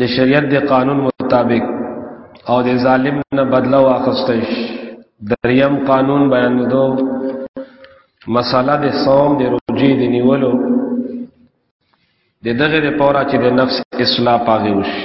د شریعت د قانون مطابق او د ظالم نه بدله واخستې دریم قانون بیان دو مساله د صوم د روجي د نیولو د دغه لپاره چې د نفس اصلاح پاغي وشي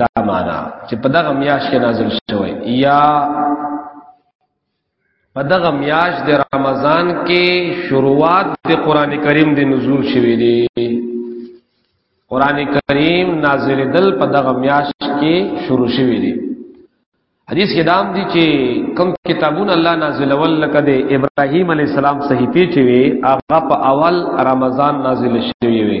دا معنا چې په دغه میاش کې نازل شوی یا په دغه میاش د رمضان کې شروعات د قران کریم د نزول شوی دی قران کریم نازل دل په دغه میاش کې شروع شوی دی حدیث کې دام دي چې کم کتابونه الله نازل ول لکه د ابراهیم علی السلام صحیفه چې وي هغه په اول رمضان نازل شوی وي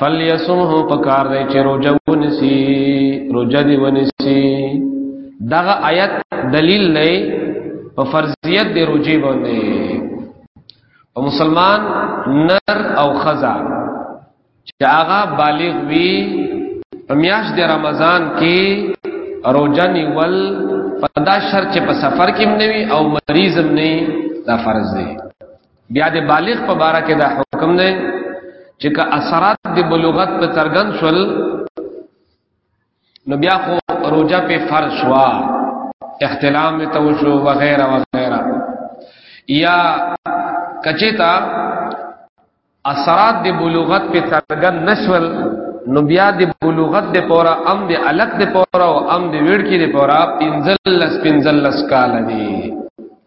فلیسمه پکار دی چې روزه ونسی روزه دی ونسی دغه آیت دلیل نه په فرضیت دی روزه باندې او مسلمان نر او خزا چې هغه بالغ وي په میاش د رمضان کې روزه نیول په دا شرط چې په سفر کې نه وي او مریض نه دا فرض دی بیا د بالغ په باره کې دا حکم دی چې که اثرات د بلوغت په ترګن شول نو بیا خو روجه په فرض شوا اختلام می تو شو وغیرہ وغیرہ یا کچیتا اثرات د بلوغت په ترګن نشول نو بیا د بلوغت د پورا ام د الک د پورا او ام د ویړکی د پورا پنځلس پنځلس کال دی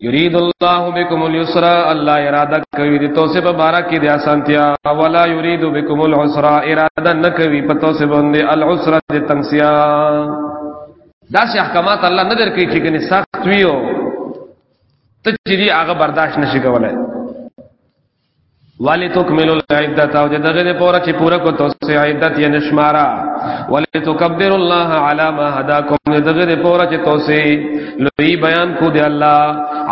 یرید الله بكم اليسر الله اراده کوي د توسه په بارا کې د اسانتیا ولا یرید بكم العسر اراده نه کوي په توسه باندې العسر د تنگسیا دا چې احکامات الله نه درکې چې کني سخت ویو ته چې دی هغه برداشت نشي کولای ولی تکملو العدت او دغه د پوره چې پوره کو توسع عدت یې نشمارا ولی تکبر الله علی ما هداکم دغه د پوره چې توسع لوی بیان کو دی الله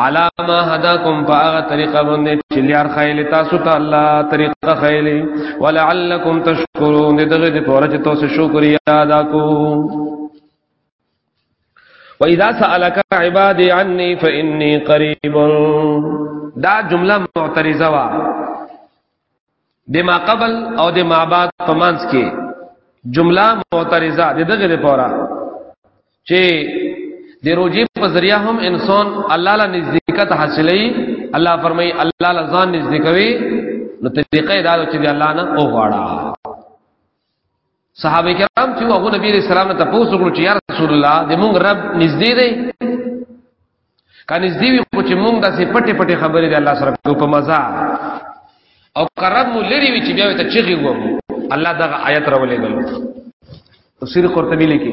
علی ما هداکم فاغه طریقه باندې چې لار خیل تاسو ته الله طریقه خیل ولعلکم تشکرون دغه د پوره چې توسع شکریا ادا کو واذا سالك عبادي عني فاني قريب دا جمله معترضه وا د ما قبل او د ما بعد په منځ کې جمله معترضه د دغه لپاره چې د روزي په ذریعہ هم انسان الله لا نزدېکت حاصلې الله فرمایي الله لزان نزدې کوي نو طریقې دا چې الله نه او غواړه صحابه کرام چې هغه نبی رسول سلام ته پوښتنه وکړه چې یا رسول الله د مونږ رب نږدې دی کله نږدې وي خو چې مونږ داسې پټې پټې خبرې د الله سره کوو په مزه او کرب مو لري وي چې بیا ته چغي وو الله دغه آیت راولې غل تفسیر قرطبی لیکي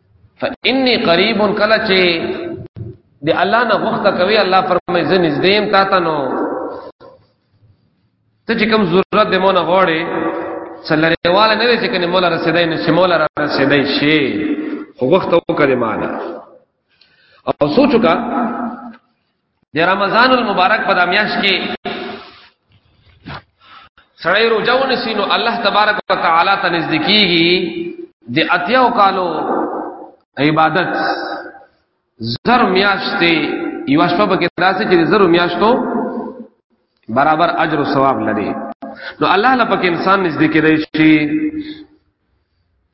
فإني قريب کله چې د الله نه غوښته کوي الله فرمایي زه نږدې يم تا ته نو ته چې کوم ضرورت د مونږ غواړي څلریواله نه دي چې کنه مولا رسیدای نه چې مولا رسیدای شي خو وخت وکړي معنا او سوچو کا د رمضان المبارک په دامیاش کې سړی روزه ونیسي نو الله تبارک وتعالى ته نږدې کیږي د اتیاو کالو عبادت زر میاشتې یو شپه به کې داسې چې زر میاشتو برابر اجر او ثواب لري نو الله لپاره انسان نږدې کېدای شي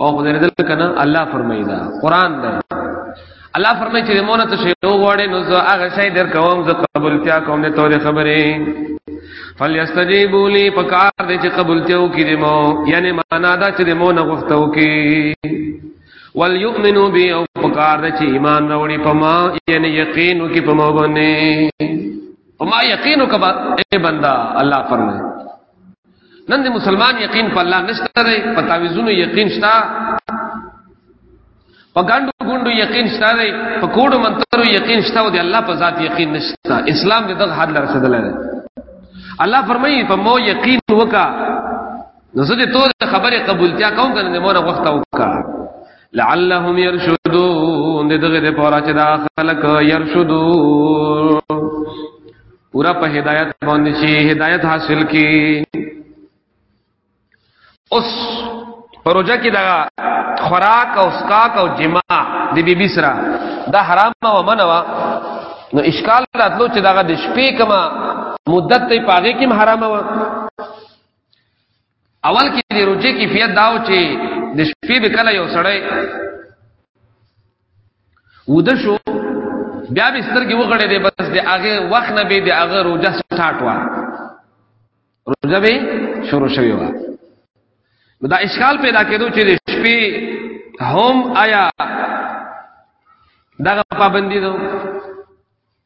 او خدای دې دل کنه الله فرمایي دا قران دی الله فرمایي چې مونږ ته شی وغواړي نو زه هغه شی در کوم زه قبولتیا کوم نه تورې خبرې فلیستجیبوا لی پکار دې چې قبولتیا وکړي دې مو یعنی معنا دا چې دې مو نه غوښته وکړي وليؤمنوا بي او پکار دې چې ایمان راوړي په ما یعنی یقین وکړي په مو باندې او ما یقین وکړه اے بندا الله فرمایي نن د مسلمان یقین په الله نشته دی په تعویذونو یقین شته په ګاندو ګوندو یقین شته دی په کوډو منترو یقین شته او د الله په ذات یقین نشته اسلام دې دغه حد لرسدلای دی الله فرمایي په مو یقین وکا نو زه دې ته خبره قبولتیا کوم کنه مور وخت وکا لعلهم يرشدون دې دغه دې پورا چې دا خلک يرشدون پورا په هدایت باندې چې هدایت حاصل کی اوس پروژه کې دا خوراک او اسکاک او جما د بی بی سره دا حرام او منوا نو اشکال راتلو چې دا د شپې کما مدت ته پاګه کې حرام و اول کې د روجي کیفیت داو چې د شپې به کله یو سړی ود شو بیا به سترګې وغړې دي بس د هغه وخت نه به د هغه روجه سٹارټ وا روجه به شروع شوی وا دا اشکال پیدا کېدو چې د شپې هم آیا دغه پابندی دو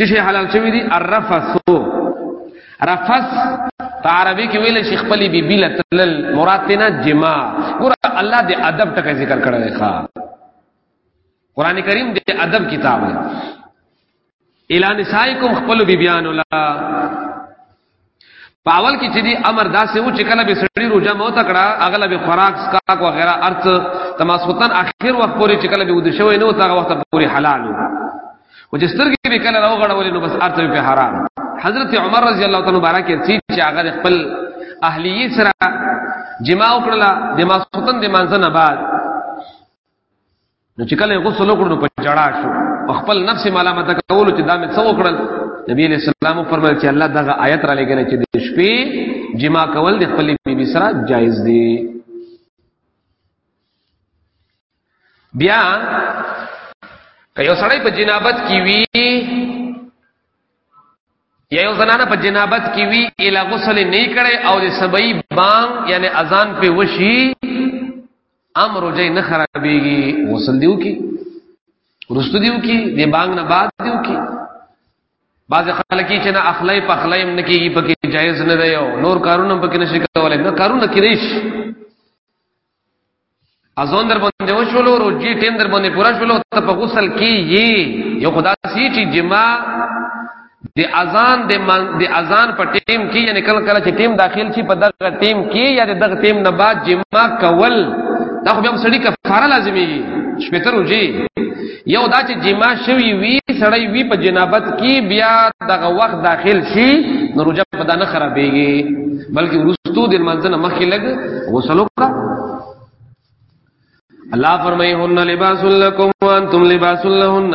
چې شي حلال شوی دی الرفث رفث په عربي کې ویل شي خپلې بي بي لتل مراد نه جما ګور الله دې ادب ټکه ذکر کړی دی ښا قران کریم دې ادب کتاب دی اعلان سایکم خپل بی بیان الله پاول کې چې دی امر داسې و چې کله به سړی روزه مو تکړه اغله به خوراک سکاک و غیره ارت تماسوتن اخر وخت پورې چې کله به ود شوی نو تاغه وخت پورې حلال و چې سترګې به کله راو غړولې نو بس ارت به حرام حضرت عمر رضی الله تعالی مبارک یې چې هغه خپل اهلیه سره جما وکړه د ماسوتن د مانځنه بعد نو چې کله غسل وکړو په جړا شو په خپل نفس ملامت کول چې دا مې څو وکړل نبی علیہ السلام فرمایل چې الله دغه آیت را لګنه چې د شپې جما کول د خپل بیبي سره جایز دی بیا که یو سړی په جنابت کې وی یا یو زنانه په جنابت کې وی اله غسل نه کړي او د سبعی بانګ یعنی اذان په وشي امر جې نه خرابېږي غسل دیو کی رست دیو کی دی بانګ نه بعد دیو کی بعض خلک چې نه اخلای په اخلای هم نه کیږي پکې جایز نه دی او نور کارونه پکې نشي کولای نه کارونه کړیش ازون در باندې وشولو روجي ټیم در باندې پورا شولو ته په غسل کې یي یو خدا سي چې جما د اذان د من د اذان په ټیم کې یعنی کله کله چې ټیم داخل شي په دغه ټیم کې یا د دغه ټیم نه بعد جما کول دا خو هم سړی کفاره لازمي شپتر وږي یو دا چې جما شوی وی سړی وی په جنابت کې بیا دغه وخت داخل شي نو روزه په دانه خرابېږي بلکې ورستو د منځنه مخکې لګ غسل وکړه الله فرمایي هن لباس لکم وانتم لباس لهن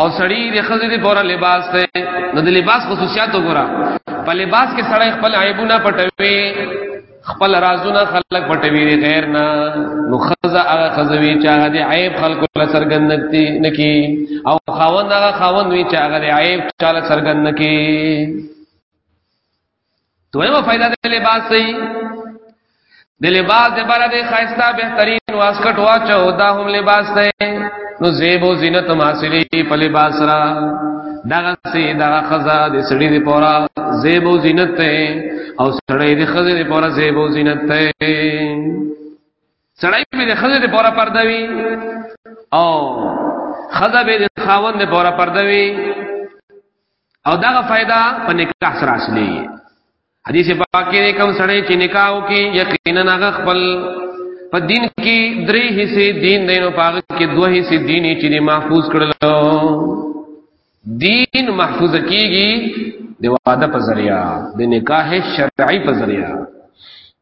او سړی د خزې د پوره لباس دی نو د لباس خصوصیات وګوره په لباس کې سړی خپل عیبونه پټوي خپل رازونه خلق پټوي د غیر نه نو خزه هغه خزوي چې هغه د عیب خلق له سرګند نکي او خاوند هغه خاوند وي چې هغه د عیب چاله سرګند نکي دویمه فائدہ د لباس دی د لباس د بار د خاصتا بهترین واسکټ واچو دا هم لباس دی نو زیب او زینت حاصلې په لباس را دغه سي دغه خزا د سړي د پورا زیب او زینت ته او سړي د خزې د پورا زیب او زینت ته سړي به د خزې د پورا پردوي او خزا به د خاوند د پورا پردوي او دا فائدہ په نکاح سره اصلي حدیث پاک کې کوم سړی چې نکاح وکي یقینا هغه خپل په دین کې درې حصے دین دینو پاک کې دوه حصے دین چې محفوظ کړل دین محفوظ کیږي د واده په ذریعہ د نکاح شرعي په ذریعہ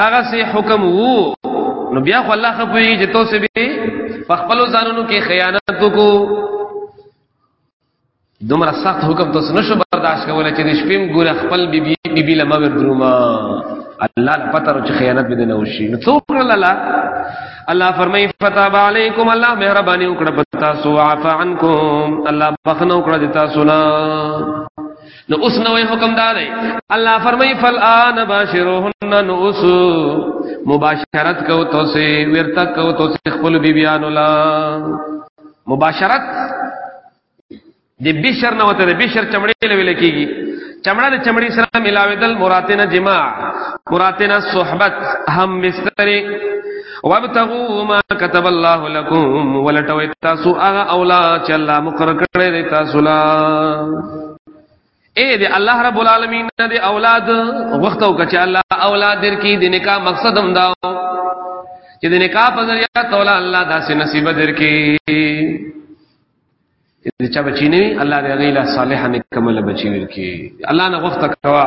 داغه سي حکم وو نو بیا خو الله خپوي چې تو سه به په خپل ځانونو کې خیانت وکړو دومره سخت حکم تاسو نشو برداشت کولای چې د شپې ګوره خپل بیبي بیبي لمه ور دروما الله لا پته چې خیانت به نه وشي نو څوک الله الله فرمای فتاب علیکم الله مهرباني وکړه پتا سو عفا عنکم الله بخنه وکړه دتا سنا نو اوس نوې حکم دا دی الله فرمای فل ان باشروهن نو اوس مباشرت کو تو سه ورته کو تو سه خپل بی بیان لا مباشرت د بشر نه وته د بشر چمړې لوي کیږي چمړه د چمړې سره ملاوي دل مراتنه جما مراتنه صحبت هم مستری وابتغوا ما كتب الله لكم ولټوي تاسو هغه اولاد چې الله مقرر کړی دی تاسو لا اے دې الله رب العالمین دې اولاد وخت او کچ الله اولاد در کی دې نکاح مقصد هم داو چې دې نکاح په ذریعہ تولا الله داسې نصیب در کی دې چا بچی نه الله دې غیلا صالحه نکمل بچی ور کی الله نه وخت کوا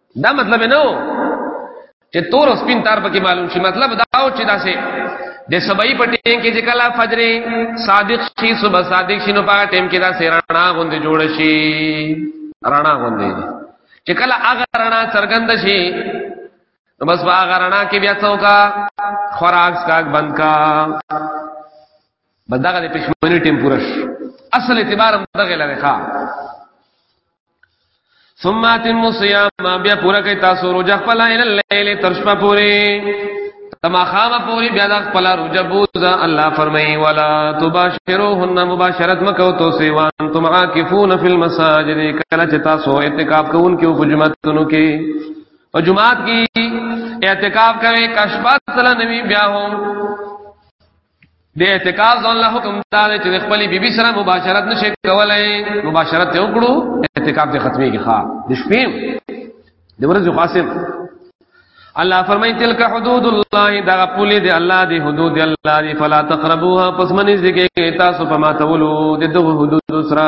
دا مطلب نه و چې تور او سپین تار پکې معلوم شي مطلب دا و چې دا سه د سبای په ټیم کې چې کله فجر صادق شي صبح صادق شي نو په ټیم کې دا سیرانا غوندې جوړ شي رانا غوندې چې کله هغه رانا څرګند شي نو بس هغه رانا کې بیا څوک خوراک سکاک بند کا بداغه د پښمنی ټیم پورش اصل اعتبار هم دغه لره ښا ثم اتم صيام بیا پورا کوي تاسو روزه خپل اله لیل تر شپه پورې تما خامه پوری بیا د خپل روزه بوزا الله فرمایي ولا تباشروهن مباشرت مکو تو سی وان تم عاکفون فی المساجد کله چې تاسو اعتکاف کوون کې په جمعتونو کې او جمعات کې اعتکاف کوي کشفات سره نبی بیا هم د اعتکاف ځان له حکم دا دی چې خپل بیبي سره مباشرت نشي کولای مباشرت ته وکړو اعتکاف د ختمي کې ښا د شپې د ورځې خاصم الله فرمایي تلک حدود الله دا پولی دی الله دی حدود الله دی فلا تقربوها پس منځ کې تاسو په ما تولو د دغه حدود سره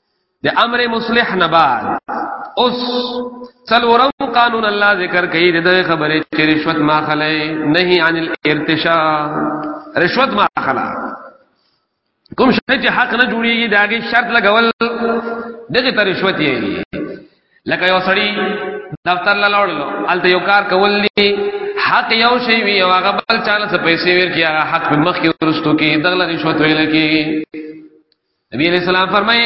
د امر مصلح نه بعد اوس څلورم قانون الله ذکر کوي د خبرې چې رشوت ما خلې نه عن الارتشاء رشوت ما خلا کوم شي چې حق نه جوړيږي داګه شرط لګول دغه تر رشوت یې لکه یو سړی دفتر لا لوړلو الته یو کار کول دي حق یو شی وی او هغه بل چاله څه پیسې ورکړي هغه حق په مخ کې ورستو کې دغه رشوت ویل کېږي نبی علیہ السلام فرمایي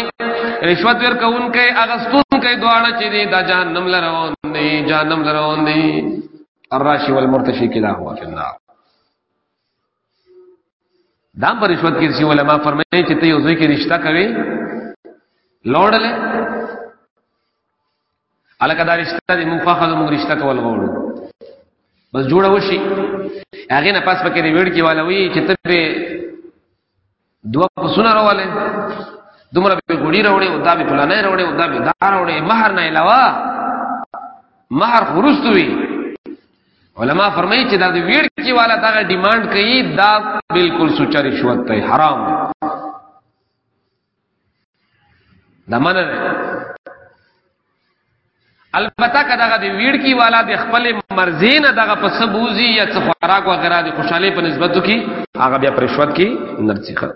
رشوت ور کون کوي اغستون کوي دواړه چې دی دا جهنم لروان دی جهنم لروان دی الراشی والمرتشی کلا هو فی النار دام پر رشوت کې سی علماء فرمایي چې ته یو ځای کې رشتہ کوي لوړل الکه دا رشتہ دې مونږ فخذ مونږ رشتہ کول غوړو بس جوړه وشي هغه نه پاس پکې ویډ کې والا وی چې ته دوه پسونه راواله دومره به غوړي راوړي او دا به پلانې راوړي او دا به دا راوړي مہر نه علاوه مہر خرستوي علما فرمایي چې دا د ویړ کې والا دا ډیماند کوي دا بالکل سوچا رشوت ته حرام دی دا منه ده البته که دغه د ویړ کی والا د خپل مرزي نه دغه په سبوزي یا څه خوراک و غیره د خوشحالي په نسبت کی هغه بیا پرشوت کی نرڅخه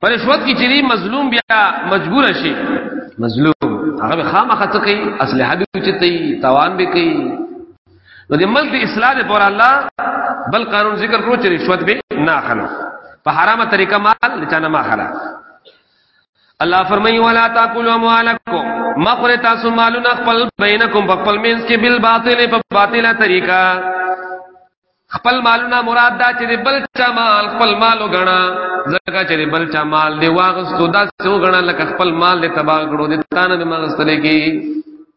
پرشوت کی چری مظلوم بیا مجبور شي مظلوم هغه خامخ څه کوي اصله به چتي توان به کوي نو د ملک اصلاح د پر الله بل قانون ذکر کړو چې رشوت به نه اخلو په حرامه طریقه مال لچانه ما اخلا الله فرمایي ولا تاكلوا اموالکم مخره تاسو مالونه خپل بینکم په خپل مینس کې بل باطل په باطله طریقه خپل مالونه مراد دا چې بل چا مال خپل مال وګڼا زکه چې بل چا مال دی واغستو دا څو غنا لکه خپل مال دی تباہ کړو دي تانه به مغستلې کې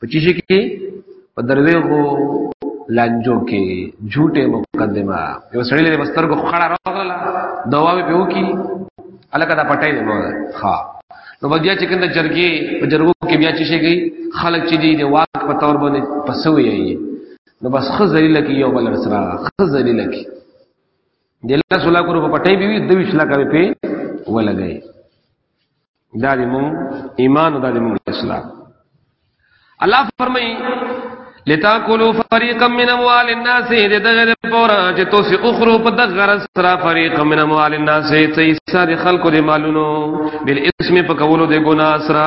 په چی شي کې په درویغو لانجو کې جھوټه مقدمه یو سړی له بستر کو خړه راغله دوا به پیو کی الکه دا پټای دی موږ ها نو بیا چې کنده جرګي په جرګو کې بیا چې شي گئی خلک چې دی د واک په تور باندې پسوي یي نو بس خزلیل کې یو بل سره خزلیل کې د الله صلی الله علیه وسلم په پټای به وي د ویشلا کوي په ولګي دا دې مونږ ایمان او دا دې مونږ اسلام الله فرمایي لتاکلوا فريقا من اموال الناس دې دغه پورا چې تاسو اخرو په دغه سره فريقا من اموال الناس چې حصہ د خلکو د مالونو بل اسم په کولو د ګنا سره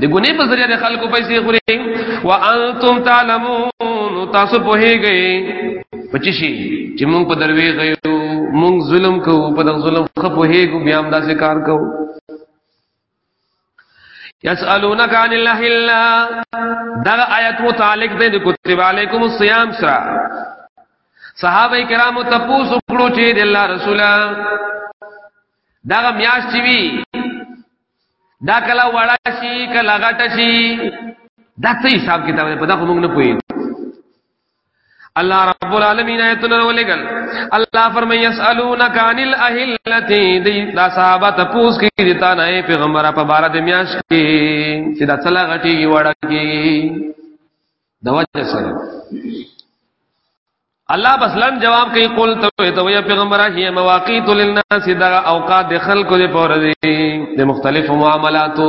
د ګنې په ذریعہ د خلکو پیسې خوري وانتم تعلمون تاسو په هیږئ پچی شي چې مونږ په دروي غيو مونږ ظلم کوو په دغه ظلم خپو هيګو بیا هم داسې کار کوو یسالونک عن الله الا دا آیت متعلق دی د کتب علیکم الصیام سره صحابه کرامو تاسو کړو چې د الله رسوله دا میاش چی وی دا کلا وړا شي کلا غټ شي دا څه حساب کتاب په دا خو موږ نه پوهیږو الله رب العالمین ایتونه ولګل الله فرمای یسالونک عن الاهلتی دی دا صحابه ته پوس کی دی تا نه پیغمبر په بار د میاش کی چې دا څلا غټی وړه کی د وجه سره الله بس لن جواب کوي قول ته ته وي پیغمبر هي مواقیت للناس دا اوقات د خلکو لپاره دي د مختلفو معاملاتو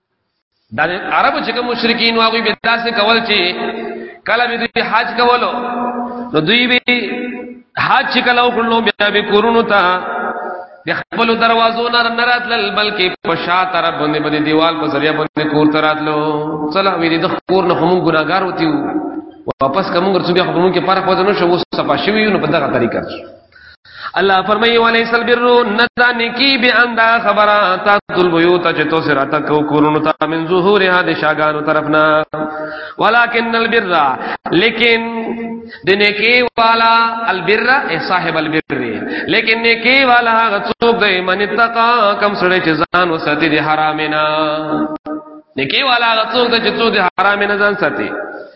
دا عربو چې کوم مشرکین واغوي به داسې کول چې کله به دوی حج کولو نو دوی به حج چې کله وکړلو بیا به کورونو ته د خپل دروازو نه نه راتلل بلکې په شا طرف باندې باندې دیوال په ذریعہ باندې کور ته راتلو صلاح وی د کور نه هم ګناګار وتیو واپس کوم ګرځو بیا خپلون کې فرق وځنه شو وسه پښوی نو په دغه طریقه الله فرمایي وليس البر ندا نکی به اندا خبره تا تل بيوت چې تو سره تا کو کورونو تا من ظهور هذه شاګانو طرفنا ولكن البر لیکن د نیکی والا البر اے صاحب البر لیکن نیکی والا غڅوب دی من تقا کم سره چې ځان وساتي دي حرامنا نیکی والا غڅوب دی چې تو دي حرامنا ځان ساتي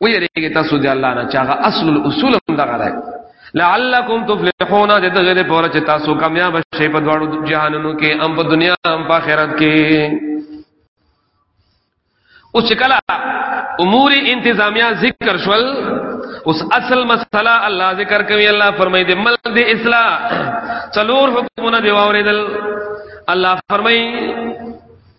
ویریږي تاسو دی الله نه چاغه اصل الاصول هم دغه راي لعلکم تفلحون د دغه له پوره چې تاسو کامیاب شئ په دواړو جهانونو کې هم په دنیا هم په آخرت کې اوس چې کله امور انتظامیه ذکر شول اوس اصل مسله الله ذکر کوي الله فرمایي د مل د اصلاح څلور حکمونه دی واوریدل الله فرمایي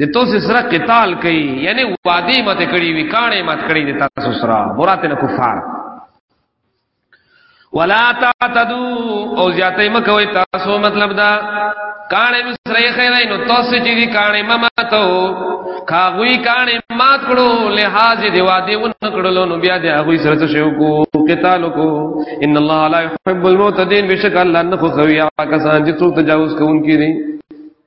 د تاسو سره قتال کوي یعنی وعده مت کړی وی کانه مت کړی د تاسو سره مراد نه کفار ولا تعتدو او زیاتې مکوې تاسو مطلب دا کانه می سره خیر نو تاسو چې دي کانه ما ماتو کاغوی کانه مات کړو لحاظ دی وعده ون کړلو نو بیا دی هغه سره څه شو کو قتال کو ان الله لا يحب المعتدين بشک الله نه خو خویا کسان چې څو تجاوز کوونکي دي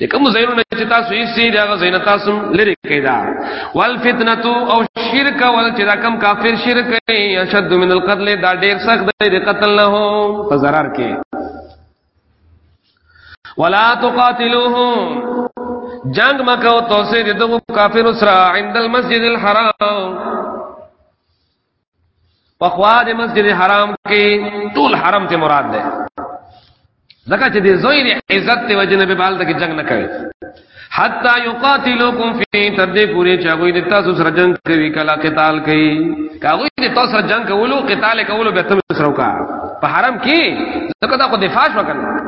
د کوم زینو نه چې تاسو یې سي دا زین تاسو لری کیدا وال فتنه او شرک ول چې دا کم کافر شرک کوي اشد من القتل دا ډیر سخت دی د قتل نه هو په zarar کې ولا تقاتلوهم جنگ مکو توسه دغه کافر سره عند المسجد الحرام په خوا د مسجد حرام کې ټول حرم ته مراد ده ځکه چې د زوی د عزت ته وجنه به بالته کې جنگ نه کوي حتا یقاتلوکم فی تر دې پوری چې هغه د تاسو سره جنگ کوي کلا قتال کوي هغه د تاسو سره جنگ کولو قتال کولو به تاسو سره وکا په حرم کې ځکه دا خو دفاع وکړي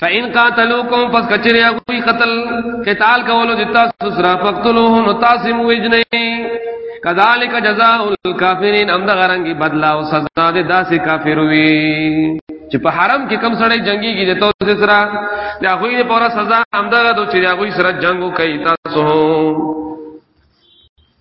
فإن قاتلوكم پس کچری کوئی قتل قتال کولو د تاسو سره فقتلوهم تاسم وجنه کذالک جزاء الکافرین امدا غرنګي بدلا او سزا د داسې کافر وي چې په حرم کې کم سړی جنگي کې د تاسو سره د هغه د پورا سزا امدا د چې هغه سره جنگو کوي تاسو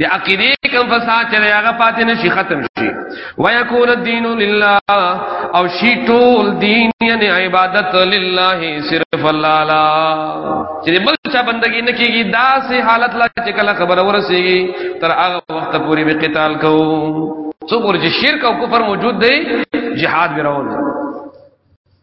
د عقیده کوم فساد چې هغه پاتې نشي ختم شي ويكون الدين لله او شي ټول دین یعنی عبادت لله صرف الله لا چې بل چا بندگی نه کیږي دا سه حالت لا چې کله خبر ورسیږي تر هغه وخت پورې به قتال کوو څو ګور چې شرک او کفر موجود دی jihad به راوړي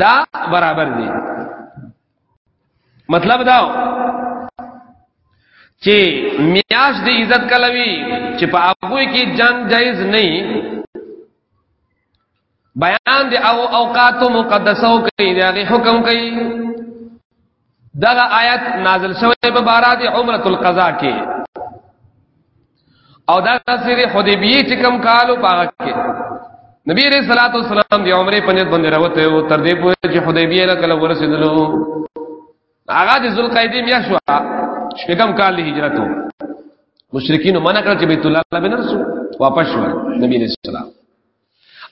دا برابر دی مطلب دا چې میاش دی عزت کلوي چې په هغه کې جنگ جایز نه بیان دی او اوقات مقدسو کوي دا حکم کوي دغه آیت نازل شوی په بارا دی عمره القضاء کې او دا سری حدیبیه چې کوم کالو پاک کې نبی علیہ الصلوۃ والسلام دی عمره په نیت باندې راوته او تر دې پورې چې حدیبیه له کله ورسېدلو هغه د ذوالقعدې میا شو شپږم کال دی هجرت وو مشرکین منع کړ چې بیت الله له بنرسو واپس شو نبی علیہ السلام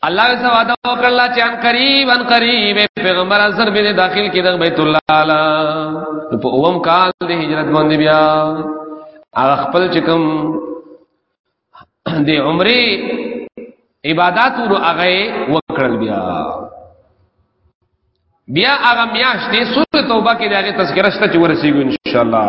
الله یې وعده وکړل چې ان قریب ان قریب پیغمبر اثر به داخل کې د بیت الله اعلی په اوم کال د هجرت باندې بیا هغه خپل چې کوم د عمره عبادت ورو هغه وکړل بیا بیا هغه میاشتې سورۃ توبه کې دغه تذکرہ شته چې ورسیږي ان شاء الله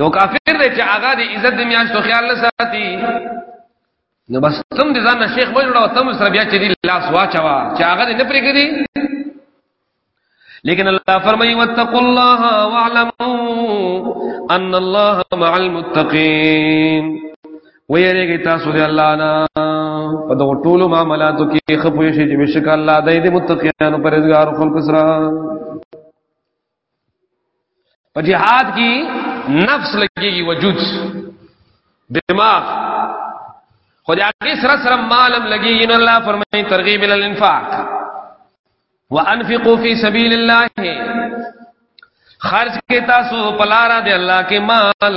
یو کافر دی چې هغه د عزت د میاشتو خیال نه ساتي نو بس تم دې ځان شیخ مو جوړاو تم سره بیا چې دی لاس واچوا چې هغه نه پرېږدي لیکن الله فرمایي واتقوا الله واعلموا ان الله مع المتقين ویریږي تاسو دې الله نه په دغه ټولو معاملاتو کې خپوي شي چې بشک الله دې متقینانو پرهیزګار خلق سره په جهاد کې نفس لګيږي وجود دماغ خدای هغه سره سره مالم لګيږي نو الله فرمایي ترغیب ال الانفاق وانفقوا في سبيل الله خرج کې تاسو پلارا دی الله کې مال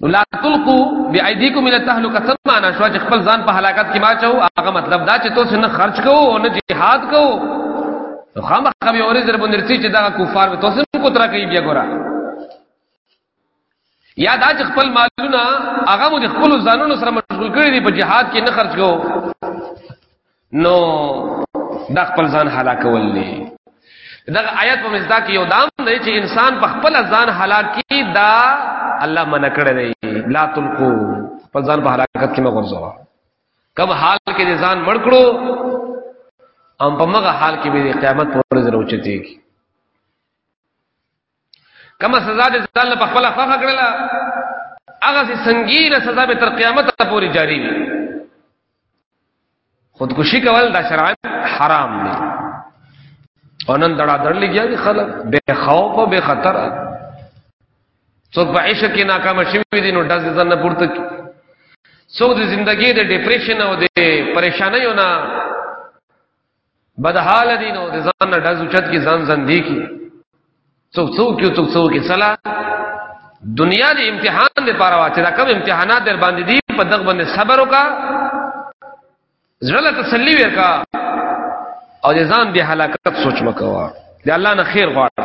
لا تلقو بأيديكم الى التهلكه سمعنا شو چې خپل ځان په هلاکت کې ما چاو هغه مطلب دا چې تاسو نه خرج کوو او نه جهاد کوو نو خامخ به اورې زر باندې رسي چې دا کفار به تاسو کو تر کوي بیا ګورا یا دا چې خپل مالونه هغه مو خپل ځانونو سره مشغول کړی دی په جهاد کې نه خرج کوو نو دا خپل ځان هلاکول نه دغه آیت په مزدا کې یو دام دی چې انسان په خپل ځان هلاکی دا الله منع کړی دی لا تلقو خپل ځان په هلاکت کې مغرزوا کم حال کې ځان مړ کړو ام په مغه حال کې به قیامت پر ورځ راوچتي کی کما سزا دې ځان له خپل خوخه کړل هغه سي سنگینه سزا به تر قیامت پورې جاری وي خودکشي کول دا شرعاً حرام دي او نن دړه دړ لګیا دي خلک بے خوف او بے خطر څوک په عشق کې ناکام شوی دي نو دز ځنه پورته کی څوک د ژوندۍ د ډیپریشن او د پریشانایو نه بدحال دي نو د ځان نه ډز اوچت کې ځان ځان دی کی څوک څوک یو څوک څوک سلا دنیا دی امتحان دی پاره واچې دا کوم امتحانات در باندې دي په دغه باندې صبر وکا زړه تسلی وکا او د ځان به هلاکت سوچ مکوا دی الله نه خیر غواړه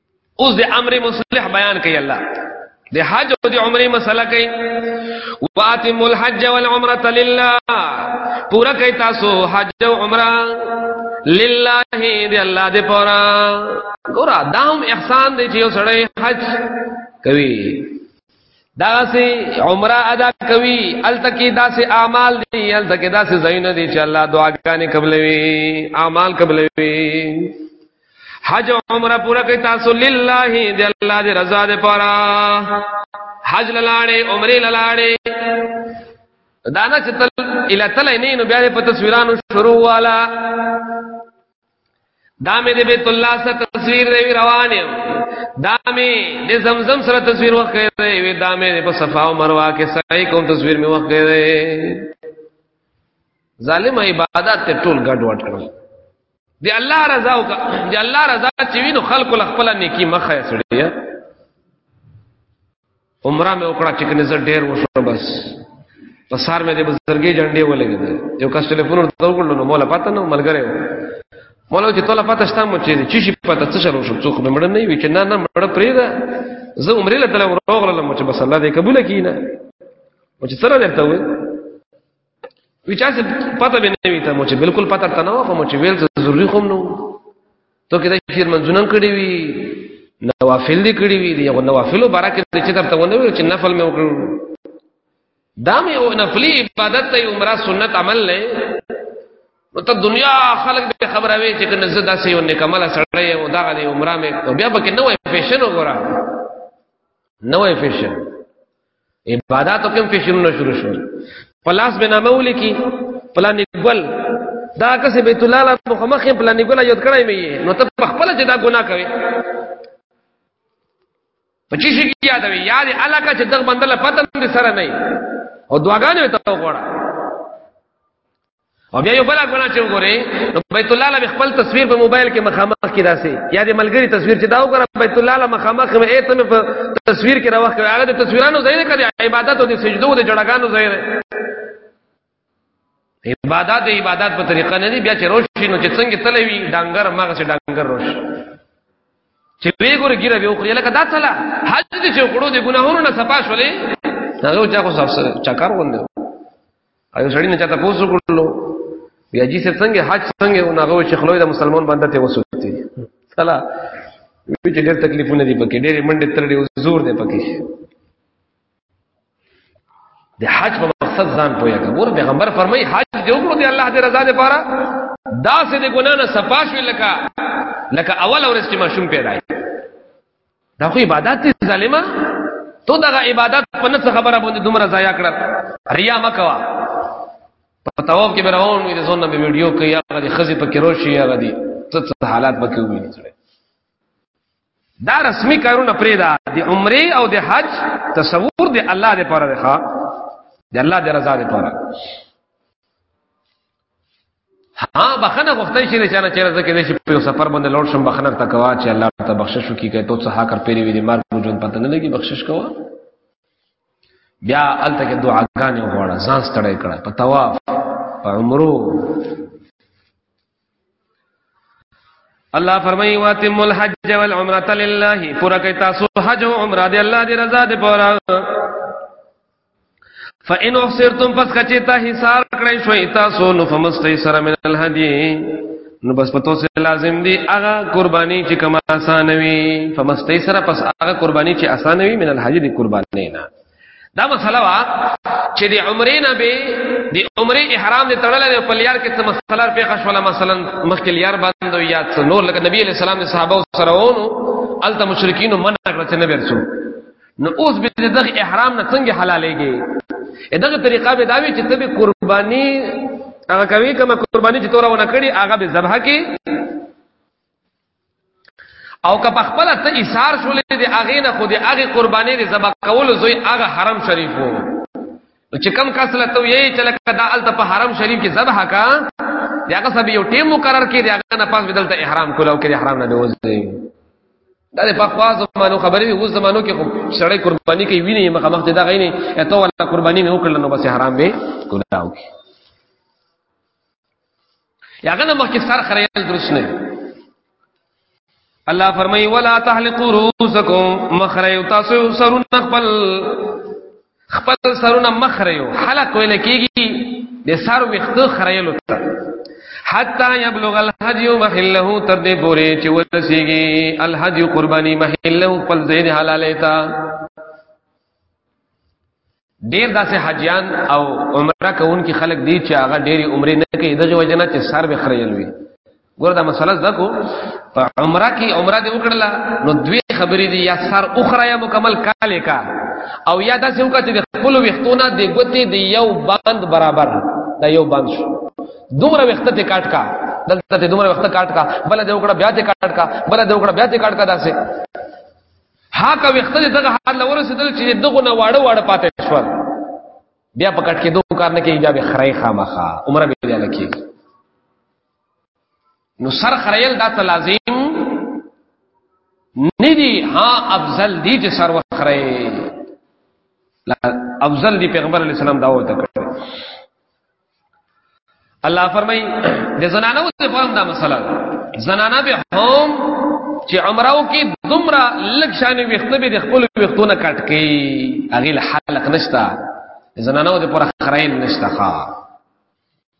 اوس د امر مصلح بیان کوي الله د حج او د عمره مسله کوي واتم الحج والعمره لله پورا کوي تاسو حج او عمره لله دی الله دې پورا ګورا دا هم احسان دی چې یو سړی حج کوي دا سي عمره ادا کوي التکی دا سي اعمال دي التکی دا سي زین دي چې الله دعاګانې قبلوي اعمال قبلوي حج او عمره پورا کوي تاسو لله دی الله دی رضا دی پورا حج لاله عمره لاله دانا چې تل اله تل نه نو بیا په تصویرانو شروع والا دامه د بیت الله سره تصویر دی روانه دامه د زمزم سره تصویر وخت کوي وی دامه په صفا او مروه کې سعی کوم تصویر می وخت کوي ظالم عبادت ته ټول ګډ وډ کړو دی الله رضا او دی الله رضا چې وینو خلق له خپل نیکی مخه سړی عمره مې وکړه چې کنه زه ډیر وشو بس په سار مې د بزرګي جنډې ولګېدل یو کس ټلیفون ورته وکړل نو مولا پته نو ملګری و مولا چې توله پته شته مو چې چې شي پته څه شروع شو څوک مړ نه وي چې نه نه مړ پرې ده زه عمرې له تل وروغلم چې بس الله دې قبول کینا او چې سره درته وي وی چا څه پته به نه وي ته مو چې بالکل پته ته نه وخه مو چې ویل ضروری کوم نو ته کله چې منځونه کړی وی نوافل دي کړی وی دی یو نوافل برکت چې درته ونه ویل چې نفل مې وکړ دا مې او نفلی عبادت ته عمره سنت عمل نه نو ته دنیا خلک به خبره وي چې کنه زدا سي او نکمل سره یو دا غلي عمره مې بیا پکې نوې فیشن وګوره نوې فیشن عبادت کوم کې شروع نه شروع شو پلاس به نامه ولیکي پلان ګل دا کسه بیت الله له مخمخ پلان ګل یاد کړای مې نو ته خپل چې دا ګناه کوي پچی شي یاد وي یاد علاقه چې دغه بندله پته دې سره نه او دعاګانې ته وغوړه او بیا یو بل غنا چې وګوري نو بیت الله له خپل تصویر په موبایل کې مخامخ کې داسي یا د ملګری تصویر چې دا وګوره بیت الله له مخامخ مې ایته مې په تصویر کې راوخ کړ هغه د تصویرانو ځای نه کړی عبادت او د سجدو او د جړګانو ځای نه عبادت د عبادت په طریقه نه دی بیا چې روشي نو چې څنګه تلې وی ډنګر مغه چې ډنګر روش چې وی ګور ګیره به وخري لکه دا څلا حج دې چې وکړو د ګناهونو نه صفا شولې هغه چا کو صاحب چکر وندو ایو سړی نه چاته پوسو کړلو بیا جی سه څنګه حج څنګه او ناغو چې خلوی د مسلمان باندې ته وسوتی سلا وی چې ډېر تکلیفونه دي پکې ډېر منډه تر دې زور دی پکې د حج په مقصد ځان پویا کور پیغمبر فرمای حج دی وکړو دی الله دې رضا دې پاره دا سه دې ګنا نه صفاش لکه لکه اول ورځ چې ماشوم پیدا دا خو عبادت دی ظالما تو دغه عبادت په نس خبره باندې دومره ضایع کړ ریا مکوا په تواب کې براون مې زونه به ویډیو کې یا غدي خزي په کې روشي یا غدي څه حالات به کې وي دا رسمي کارونه پرې دا د عمره او د حج تصور د الله لپاره دی ښا د الله د رضا لپاره ها بخنه غوښتل شي چې نه چیرې ځکه دې شي په سفر باندې لوړ شم بخنه ته کوا چې الله ته بخشش وکي کې ته څه هاکر پیری وي دې مار جون پته نه لګي بخشش کوا بیا الته کې دعاګانې وغواړه ځان ستړی کړه په طواف په عمرو الله فرمایي واتم الحج والعمره لله پورا کوي تاسو حج او عمره دې الله دې رضا دې پورا فإن احصرتم پس کچتا حصار کړی شوي تاسو نو فمستي سره من الهدي نو بس پتو سے لازم دی هغه قرباني چې کما آسان وي فمستي سره پس هغه قرباني چې آسان وي من الهدي دی قرباني نه دا مسله وا چې دی عمرې نه به دی عمرې احرام دې تړلې دی په لیار کې څه مسله په خښ ولا مثلا مخکې لیار باندې یاد څه نور لکه نبی عليه السلام صحابه سره وونو الته مشرکین منع کړ چې نه ورسو نو اوس به دغه احرام نه څنګه حلالېږي دغه طریقه به دا وی چې ته به قرباني هغه کوي کومه قرباني چې تورونه کړي هغه به ذبح کی او که په خپل ته ایثار شولې دي هغه نه خو دي هغه قرباني دي ذبح کول زوی هغه حرم شریف وو چې کم کس له تو یې چې لکه دا ال په حرم شریف کې ذبح کا یا که سبي یو ټیم مقرر کړي هغه نه پاس بدلته احرام کولاو کړي احرام نه وځي دا د پخوا زمانو خبرې وي اوس زمانو کې خو سړی قرباني کوي ویني مخ مخ ته دا غي نه اته ولا قرباني مې وکړل نو بس حرام به ګناه وکي یا غنه مخ کې سر خریال درست نه الله فرمایي ولا تحلقوا رؤوسکم مخریو تاسو سرونه خپل خپل سرونه مخریو حلق ویل کیږي د سر وختو خریلو ته حتا یبلغ الهدی محله تر دې پورې چې ورسیږي الهدی قربانی محله خپل زید حلاله تا ډیر داسې حجیان او عمره کوونکي خلک دي چې هغه ډېری عمره نه کوي دغه وجنه چې سر به خریلوي ګور دا مسله زکو په عمره کې عمره دې وکړل نو دوی خبرې دي یا سر اخرى یا مکمل کاله کا او یا داسې وکړه چې خپل وختونه د ګوتې دی یو باند برابر دا یو باند شو دومره وخت ته کاټ کا دلته ته دومره وخت کاټ کا بل دې وکړه بیا ته کاټ کا بل دې وکړه بیا ته کاټ کا داسې ها کا وخت دې دغه حال لور سیدل چې دغه نه واړه واړه پاتې شول بیا پکټ کې دوه کار نه کوي بیا به خړای خامخا عمره به بیا لکه نو سر خریل دا تلازم ندی ها افضل دی چې سر وخره افضل دی پیغمبر علی السلام دا وته کړ الله فرمای د زنانو ته پام دا مسله زنانه به هم چې عمره کې دومره لږ شان وخت به د خپل وختونه کټ کې اغه حلق نشتا زنانو ته پر خراین نشتا ښا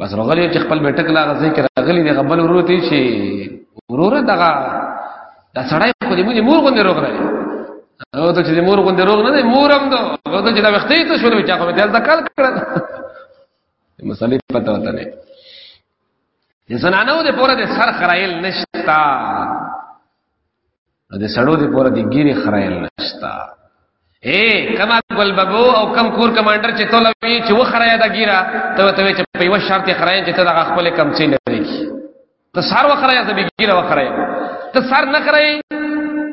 بس رغلی چې خپل بیٹک لا غزه کې راغلی دی غبل ورو ته شي ورور دغه دا سړی خو دې موږ مور غوندې روغ راځي او ته چې مور غوندې روغ نه دی مور هم دو او ته چې دا وخت ته شروع چا خو دې ځکل کړل مسلې پته وته نه د زنانو د پوره د سر خرایل نشتا نو د سړو دی پوره دی ګیری خرایل نشتا اے کما ګل ببو او کم کور کمانډر چې تولا وی چې و خرایا دا ګیرا ته ته چې په یو شرط خرایا چې ته دا خپل کم څه لري ته سار و خرایا ته ګیرا و خرایا ته سار نه خرایا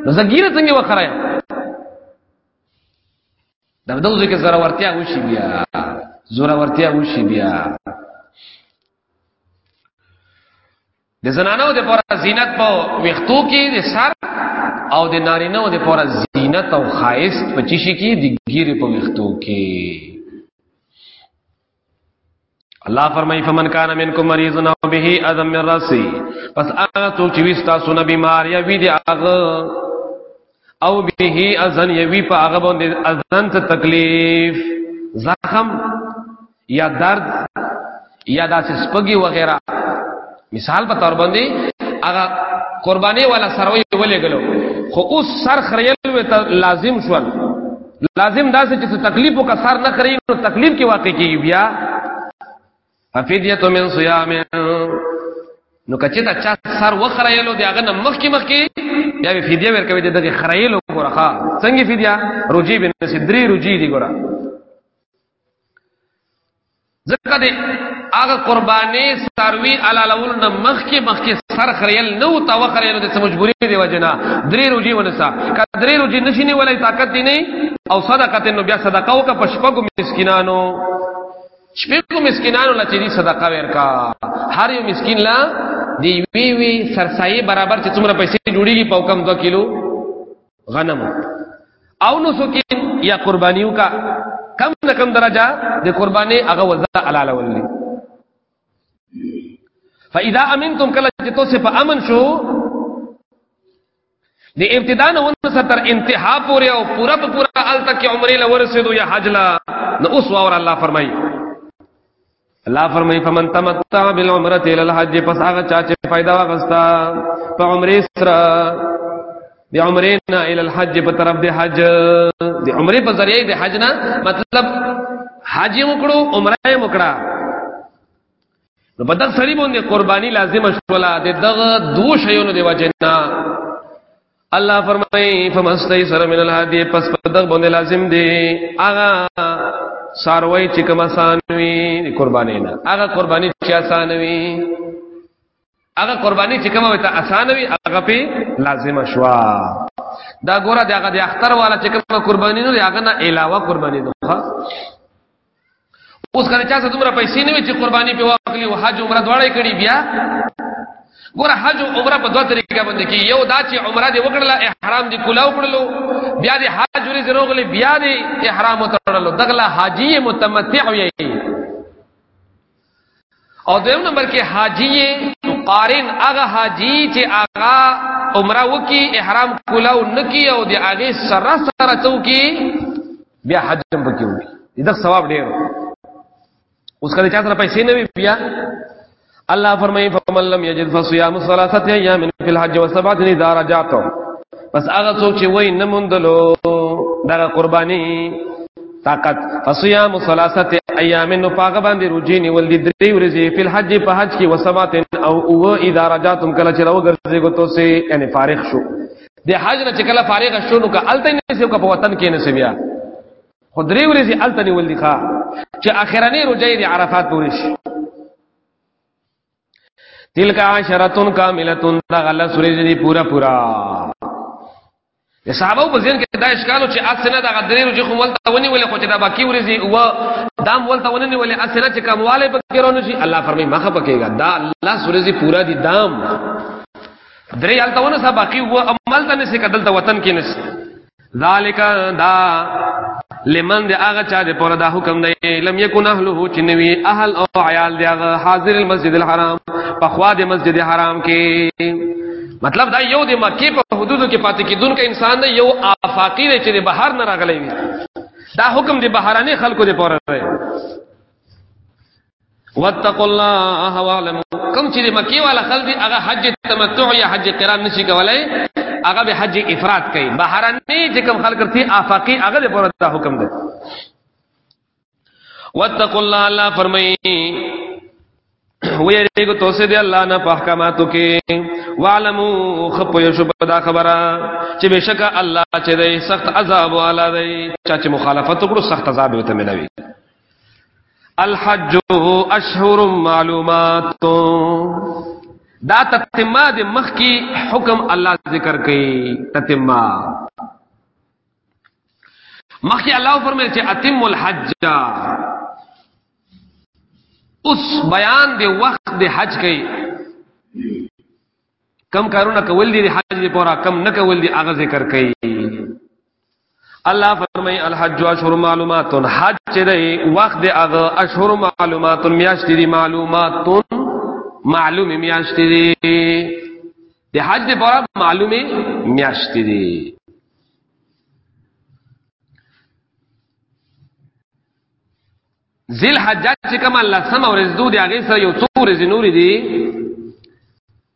نو زګیره څنګه و خرایا دا دوزه کې زره ورتیا وشي بیا زره ورتیا وشي بیا د زنانو د پورا زینت په وختو کې د سر او د نارینو د پورا زینت او خایست په چیشي کې د ګیره په وختو کې الله فرمای فمن کان منکم مریض نو به اذم من رسی پس هغه څوک چې وستا سونه بیمار یا وی دی هغه او به اذن یوی په هغه باندې اذن ته تکلیف زخم یا درد یا داسې سپګي وغیرہ مثال په تور باندې هغه قرباني والا سروي ولې غلو خو اوس سر خریل وي ته لازم شول لازم داسې چې تکلیف وکړه سر نه خري نو تکلیف کې واقع کیږي بیا افیدیت من صیام نو کچې ته چا سر وخرایلو دی هغه مخ کې مخ کې یا به فدیه ورکوي دغه خرایلو ورخه څنګه فدیه روجي بن سدری روجي دی ګورا ځکه دې هغه قرباني سروي علالول نه مخ کې مخ کې سر خرایل نو تا وخرایلو د مجبوري دی وجنا درې روجي ونسا ک درې روجي نشینی ولای طاقت دی نه او صدقه نو بیا صدقه وک پښپګو مسکینانو شپږو مسکینانو لا چې صدقه ورکا هر یو مسکین لا دی وی وی سرسایه برابر چې څومره پیسې جوړیږي په کم 2 کیلو غنم او نو سکین یا قربانیو کا کم نه کم درجه د قرباني هغه وزا علاله وللی فاذا امنتم کله چې تاسو په امن شو د ابتدا نه ونسه تر انتها پورې او پورا په پورا الته کې عمره له ورسېدو یا حج لا نو اوس واور الله فرمایي الله فرمایي فمن تمتع بالعمره الى الحج پس هغه چا چې فائدہ واغستا په عمره سره د عمره نه الى الحج په طرف د حج د عمره په ذریعه د حج نه مطلب حج وکړو عمره وکړه نو په دغه سړي باندې قرباني لازم شولا د دغه دو شیونو دی وجنا الله فرمای فمستای سر من الهدی پس په دغه باندې لازم دی اغا ساروي چې کوم آسانوي قرباني نه اغا قرباني چې آسانوي اغا قرباني چې کوم وته آسانوي اغا په لازم شوا دا ګوره دغه د اختر والا چې کوم قرباني نه هغه نه علاوه قرباني ده اوس کنه چا څه دومره پیسې نه وي چې قرباني په واخلي او حج عمره دواړه کړي بیا ګور حج او عمره په دوه طریقې باندې کې یو دا چې عمره دې وکړله احرام دې کولاو کړلو بیا دې حج ورې زروغلې بیا دې احرام وتړلو دغلا حاجی متمتع یې او دویم نمبر کې حاجی قارن هغه حاجی چې هغه عمره وکي احرام کولاو نکی او د هغه سره سره څوکي بیا حج هم پکې وکي دا ثواب ډیر اوس کله چا سره پیسې نه وي بیا الله فرمایي فمن لم يجد فصيام ثلاثه ايام في الحج وسبعه اذا رجعتم پس هغه څوک چې وای نه مونډلو دا قرباني طاقت فصيام ثلاثه ايام نو پاګه باندې روزي نیول دي درې ورځې په حج په حج کې وسمات او او اذا رجاتم کله چې راو ګرځي کو تو سي یعنی فارغ شو د حج نه چې کله فارغ شو نو کالته نه سي کو په وطن کې نه سي بیا خو درې ورځې الته نیول دي ښا چې اخرنی روزي د عرفات پورې شي تلک عشرتن کاملتن دا غلا سورې دې پورا پورا صحابه په ځین کې دا اشکالو چې اسنه دا غدرې روزي خو ولته ونی ولې خو چې دا باقی ورزي او دام ولته ونی ولې اسنه چې کمواله پکې رونه شي الله فرمایي مخه پکېګا دا الله سورې دې پورا دي دام درې حالتونه سبا باقی و عمل ته نسې کدل ته وطن کې نسې ذالک دا لمن دی هغه چا دی پر دا حکم دی لم یکن اهله چې نوی اهل او عیال دی هغه حاضر المسجد الحرام په خوا دی مسجد حرام کې مطلب دا یو دی مکه په حدودو کې پاتې کیدون کې انسان دی یو آفاقی دی چې بهر نه راغلی وي دا حکم دی بهرانه خلکو دی پر دی واتقوا الله واعلموا کوم چې مکی والا خلک دي هغه حج تمتع یا حج قران نشي کولای هغه به حج افراد کوي بهرني چې کوم خلک تي افاقي هغه د پر دا حکم دی واتقوا الله الله فرمایي ویریګو توسه دی الله نه په احکاماتو کې وعلمو خپو یو شپ دا خبره چې بشک الله چې دی سخت عذاب والا دی چا چې مخالفت وکړو سخت عذاب وته ملوي الحج اشهر معلومات دا تتمه د مخ کی حکم الله ذکر کئ تتمه مخ کی الله فرمایي چې اتم الحج اوس بیان دی وخت دی حج کئ کم کارونه کول دي حج دی پورا کم نه کول دي هغه ذکر کوي الله فرمای الحج اشهر معلومات حج چې دی وخت دی هغه اشهر معلومات میاشت دي معلومات معلوم میاشت دي د حج دی پورا معلومه میاشت دي ذل حجه چې کومه لسم ورځ دوه دی هغه سره یو څو ورځې نورې دي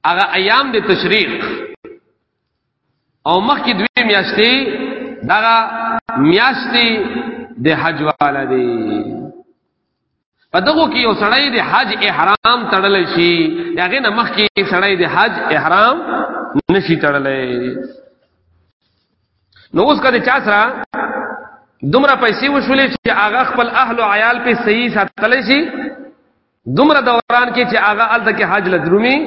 هغه ایام د تشریق او مخکې دوی میاشتې دا میاشتې د حج والا دی په دغه کې یو سړی د حج احرام تړل شي هغه نه مخکې سړی د حج احرام نشي تړلې نو اوس کده چا سره دومره پیسې وشولې چې هغه خپل اهل او عیال په صحیح ساتل شي دومره دوران کې چې هغه الته کې حج لدرومي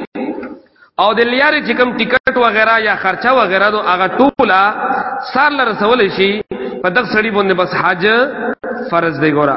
او د لیارې چې کوم ټیکټ و غیره یا خرچه و غیره نو هغه ټوله سر لر سوال شي په دغه سړي باندې بس حج فرض دی ګوره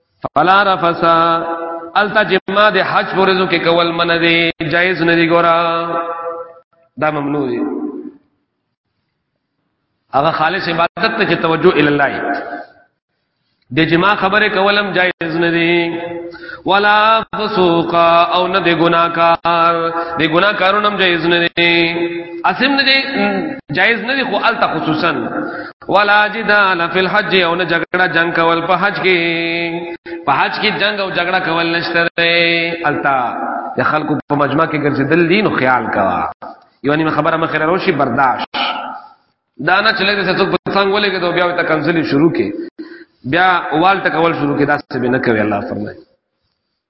فلا رفسا التا جما د حج پرزو کې کول من دي جایز نه دي ګورا دا ممنوع دي هغه خالص عبادت ته توجه ال الله د جما خبره کولم جایز نه دي ولا فسوق او نه دي ګناکار دي ګناکارونم جایز نه دي اسیم نه دي جایز نه دي خو التا خصوصا ولا جدال فی الحج او نه جګړه جنگ کول په حج کې په حج کې جنگ او جګړه کول نشته التا د خلکو په مجمع کې ګرځیدل دین او خیال کوا یو نیمه خبره مخه روشي برداشت دا نه چلے دې څوک په څنګه ولې کې ته بیا ته کنسلی شروع کې بیا وال ټکول شروع کې دا څه به نه کوي الله فرمایي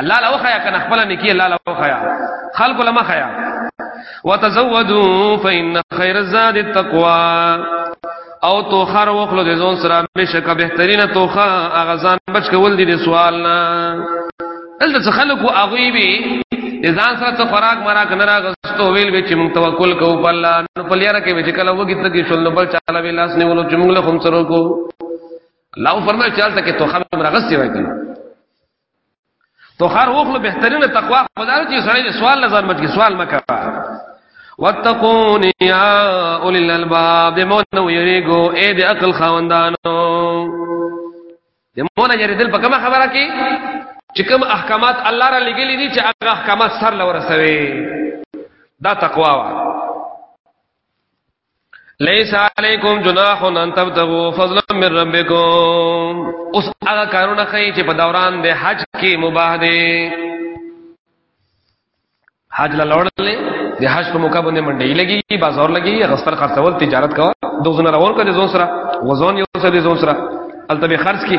الله له وخیا کنه خپل نکی الله له وخیا خلق لما خیا وتزودوا فإن خير الزاد التقوى او تو خر وخلو د زون سره بشک بهترینه توخه اغزان بچ کول دي د سوال نه دلته څه خلق او اغویبی د ځان سره څه خوراک مراک نه راغستو ویل به چې موږ توکل کوو په الله نو په لیاره کې چې کله وګی ته کې شول نو بل چاله وی لاس نیولو چې موږ له هم سره کو الله فرمایي چې تلته کې توخه مرغسي وای کنه تو خار اوخلو بهترینه تقوا خدای چې سړی سوال نه ځان بچی سوال مکه واتقون یا اول الالباب دې مون نو یریګو اے دې عقل خواندانو دې مون یری دل په کومه خبره کې چې کوم احکامات الله را لګیلې دي چې هغه احکامات سر لور سوي دا تقوا وا ليس عليكم جناح ان تبتغوا فضلا من ربكم اوس هغه کارونه کوي چې په دوران د حج کې مباح دي حج لا لوړل د حج په موقع باندې منډي لګي بازار لګي غسل خرڅول تجارت کوا دوزنه راور کړي زون سره وزن یو سره زون سره التبه خرج کی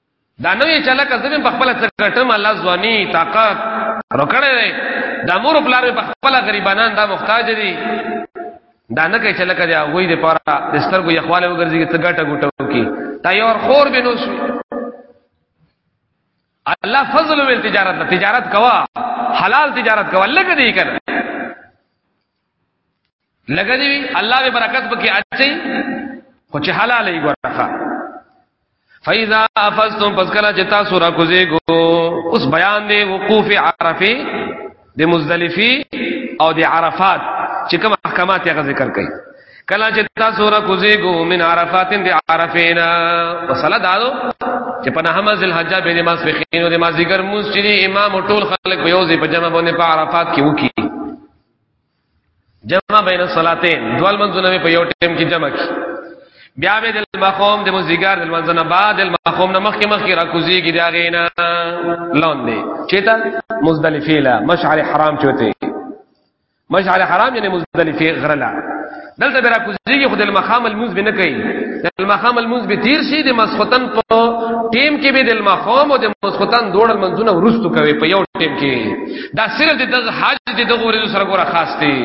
دا نوې چاله کزمه په خپل څکټم الله ځواني طاقت رکړې دی دا مور پلار په خپل غریبانان دا محتاج دي دا نه کوي چې لکه دا وای د پاره د سترګو یخواله وګرځي ته ګټه ګټه وکي تا یو ور خور به نو شي الله فضل ول تجارت نه تجارت کوا حلال تجارت کوا لګ دی کنه لګه دی الله به برکت پکې اچي خو چې حلال یې ورخه فاذا افستم پس کلا چې تاسو را کوزي ګو اوس بیان دی وقوف عرفه د مزدلفي او د عرفات چې کوم احکامات یې ذکر کړي کلا چې تاسو را کوزي ګو من عرفاتن د عرفینا وصلا دالو چې په نهمه ذل حج به د ماسفخین او د مازیګر مسجد امام ټول خلک په یوځې په جمع باندې په عرفات کې وکی جمع بین الصلاتین دوال منځونه په یو ټیم کې جمع کی بیا به د مخوم د مزګار د منځنه بعد د مخوم نه مخکې مخکې را کوزي کې دا غینا لاندې چیتا مزدلفه لا مشعر حرام چوته مشعر حرام یعنی مزدلفه غرلا دلته به راکوزیږي خو د المخام المنز به نه کوي د المخام المنز به تیر شي د مسخوتن په ټیم کې به د المخام او د مسخوتن دوړ منځونه ورستو کوي په یو ټیم کې دا صرف د دغه حاج د دغه ورځو سره ګوره خاص دی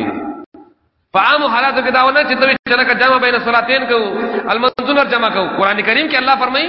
په عام حالاتو کې دا ونه چې دوی چې لکه جمع بین صلاتین کو المنزونه جمع کو قران کریم کې الله فرمایي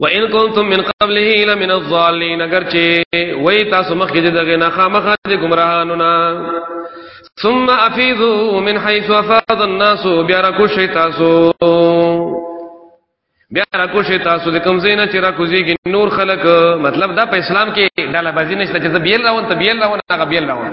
وان كنتم من قبله لمن الضالين اگر چې وای تاسو مخکې دغه نه خامخا د گمراهانو نه ثم افيذوا من حيث افاض الناس بیا را کوشي تاسو بیا را کوشي تاسو د کوم زینه چې را کوزي کې نور خلق مطلب دا په اسلام کې ډاله بازی نشته چې بیل راون ته بیل راون هغه بیل راون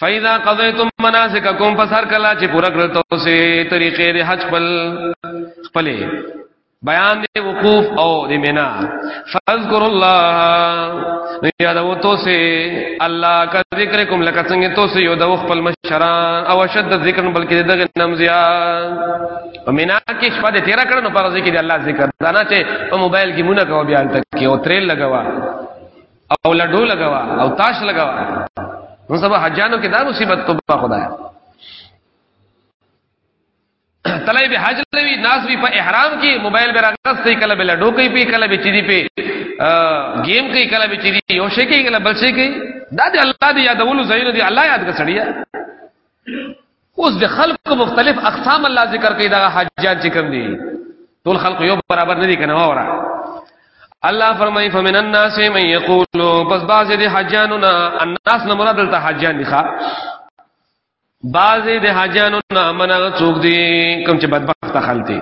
فاذا قضيتم مناسككم فسر کلا چې پورا کړ توسه طریقې د حج خپل خپلې بیان دی وقوف او د مینا فذكر الله یاد و تو سے الله کا ذکر کوم لکه څنګه تو سے یو د خپل مشران او شد ذکر بلکې دغه نام زیا او مینا کې شپه دې تیرا کړنو پر ذکر الله ذکر دا نه چې په موبایل کې مونږه کو بیا تک کې او ترې لګوا او لډو لګوا او تاش لګوا نو سبا حجانو کې دا مصیبت کو په خدای تلای به حج لوي ناس وی په احرام کې موبایل به راغس کوي کله به لډو کوي په کله به چيري په گیم کوي کله به چيري یو شي کوي کله بل شي کوي دا دې الله دې یادولو زین دې الله یاد کړ سړیا اوس د خلکو مختلف اقسام الله ذکر کوي دا حاجیان چې کوم دي ټول خلق یو برابر نه دي کنه وره الله فرمای فمن الناس من یقول بس بعض دي حاجیانو نه الناس نه مراد دلته حاجیان دي ښا بعض دي حاجیانو نه منغه څوک دي کوم چې بدبخت خلک دي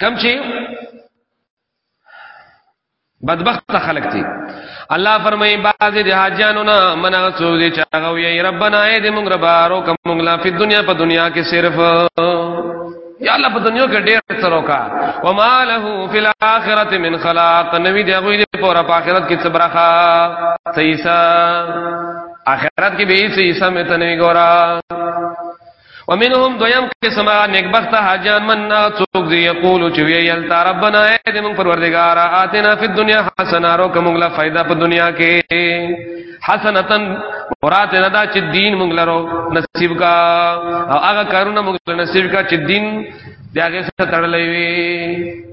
کوم چې بدبخت خلق دي الله فرمایي باز دي حاجانو نه منا څو دي چاغه وي ربنا اي دي مونږ ربارو کوم مونږ لا په دنیا په دنیا کې صرف یا الله په دنیا کې ډېر څه روکا و ما له فی الاخرته من خلاق نبی دی هغه دې پورا په آخرت کې څه برخه صحیح آخرت کې به صحیح سم ته نه ګورا ومنهم دویم قسم نیکبخت حاجان من نا څوک دی یقول چې وی یل تا ربنا اے دې موږ پروردگار آتنا فی الدنیا حسنا رو کوم لا فائدہ په دنیا کې حسنتن مراد نه دا چې دین موږ لرو نصیب کا او هغه کارونه موږ نصیب کا چې دین دغه سره تړلې وي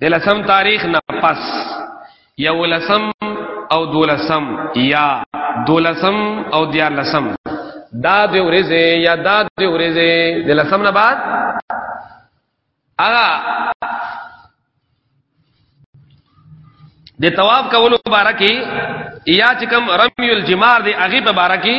د لسم تاریخ نه پس یو لسم او دولسم یا دولسم او دیار لسم دا د ورځې یا دا د ورځې د لسم نه بعد هغه د طواف کولو مبارکي یا چې کوم رمی الجمار دی هغه مبارکي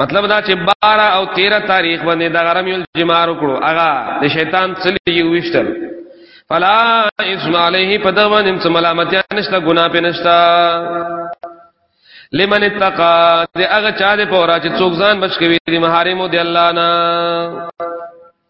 مطلب دا چې 12 او 13 تاریخ باندې د غرم یل جمار کړو هغه د شیطان څلې یو وشتل فلا اسم علیه پدوان انس ملامت نشتا ګنا په نشتا لمن اتقا د هغه چا د پورا چې څوک ځان بچ کوي د محارمو د الله نه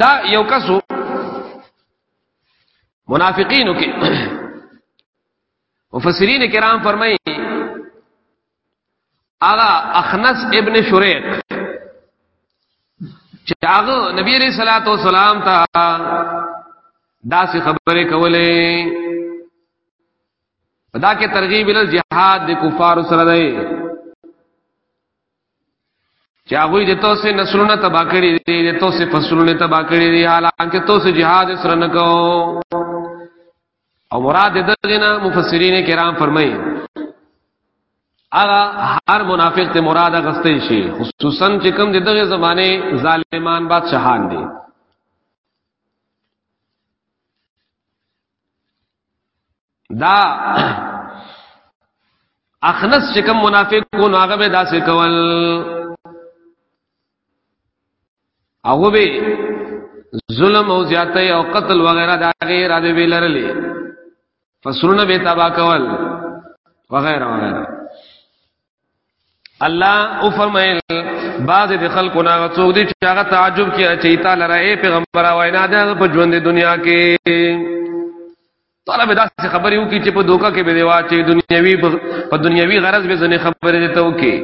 دا یو کسو منافقینو کې مفسرین کرام فرمایي اغا اخنس ابن شریق چې هغه نبی علیہ الصلوۃ والسلام ته داسې خبرې کولې پدا کې ترغیب ال جهاد د کفار سره دی چې هغه د تو سه نسلونه تبا کړی دي د تو سه فصلونه تبا کړی دي حالانکه تو سه جهاد سره نه کو او مراد دغه نه مفسرین کرام فرمایي اغه هر منافق ته مراد غستې شي خصوصا چې کوم دغه زمانه ظالمان بادشاہان دي دا اخنس چې کوم منافق کو نو هغه به داسې کول هغه به ظلم او زیاتې او قتل وغیرہ دا غیر اده ویلرلې فسرونه به تبا کول وغیرہ وغیرہ الله او فرمایل بعض د خلکو نه څوک دي چې هغه تعجب کوي چې تعالی راي پیغمبر او نه ده په ژوند د دنیا کې طالب دا څه خبرې وکي چې په دوکا کې به دی واچي دنیوي په دنیوي غرض به ځنې خبرې دي ته وکي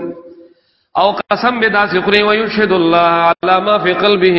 او قسم به دا څه خوري ويشهد الله على ما في قلبه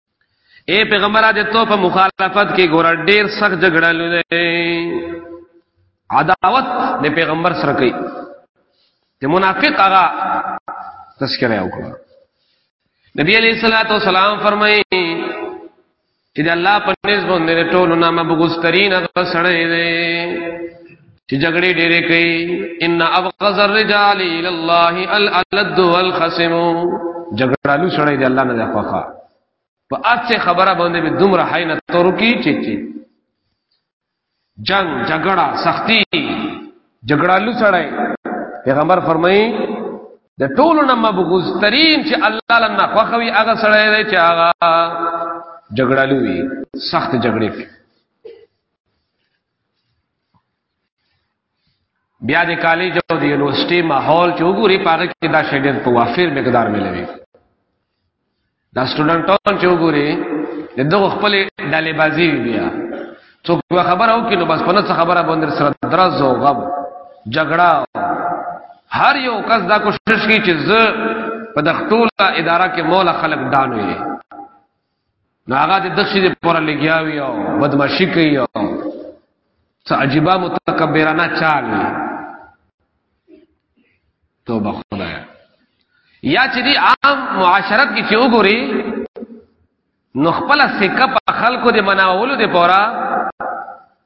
اے پیغمبر د تو په مخالفت کې ګور ډیر سخت جګړه لونه عداوت د پیغمبر سره کوي د منافق هغه تذکرہ وکړه نبی علیہ الصلوۃ والسلام فرمایي چې الله په نسبت باندې ټولو نامه بغوسترین هغه سره دی چې جګړې ډېرې کوي ان ابغض الرجال الى الله الالد والخصم جګړالو سره دی الله نه خوخه په اڅه خبره باندې به دومره حینا ترکی چې چې جنگ جګړه سختی جګړالو سره پیغمبر فرمایي د ټولو نه مبغوز ترين چې الله لنا خوخوي هغه سره دی چې هغه جګړالو وي سخت جګړې کوي بیا د کالج او د یونیورسيټي ماحول چې وګوري پاره کې دا شډیر په وافر مقدار ملوي دا سټوډنټان چې وګوري دغه خپل ډلې بازي بیا څوک خبره او کینو بس په نڅ خبره باندې سره درز او غب جګړه هر یو کس دا کوشش کوي چې زه په دختول اداره کې مولا خلق دانوي نو هغه د دښې د پوره لګیاوی او بدمعشی کوي او څه عجیبه متکبرانه چال وي توبه خدایا یا چې دی عام معاشرت کې چې وګوري نو خپل سکه په خلکو د مناولو د پوره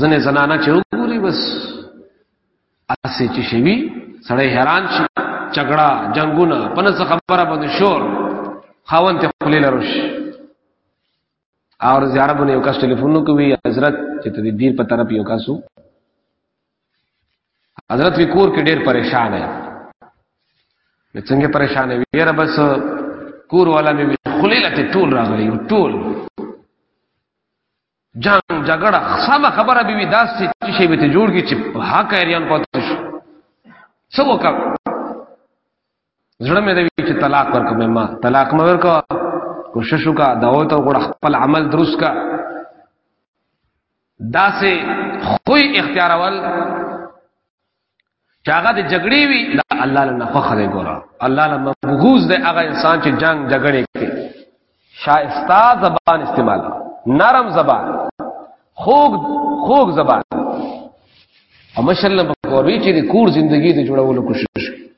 ځنه زنانه چې وګوري بس اسې چې شوی سړی حیران شي جګړه جنگونه پنه څه خبره باندې شور خاون ته خلې لروش اور زیاره باندې یو کس ټلیفون کوي حضرت چې ته دې دیر په طرف یو کاسو حضرت وی کور کې ډیر پریشان دی څنګه پریشان وي یاره بس کور والا مې خلې لته ټول راغلی ټول جنگ جګړه سم خبره به وي داسې چې شی به ته جوړ کی چې حق ایریان پاتې شي څه وکړ زړه مې دی چې طلاق ورکم ما طلاق مې ورکا کوشش وکا داو ته غوړ خپل عمل درست کا داسې خوې اختیارول چې هغه د جګړې وي دا الله له نفخه دی ګوره الله له مبغوز دی هغه انسان چې جنگ جګړې کوي شایسته زبان استعمال نرم زبان خوږ خوږ زبان او مشرله په کوروي چې د کور ژوندۍ د جوړولو کوشش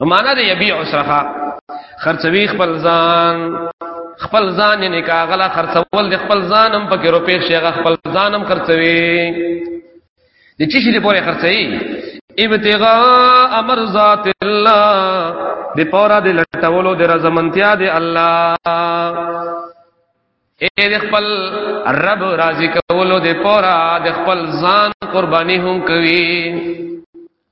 نو معنا دی یبيع سره خرڅوي خپل ځان خپل ځان نه کاغله خرڅول د خپل ځان هم پکې روپې شيغه خپل ځان هم خرڅوي د چی شي د پوره خرڅي ابتغاء امر ذات الله د پوره د لټولو د رضامندیا د الله اے د خپل رب راضی کولو د پوره د خپل ځان قرباني هم کوي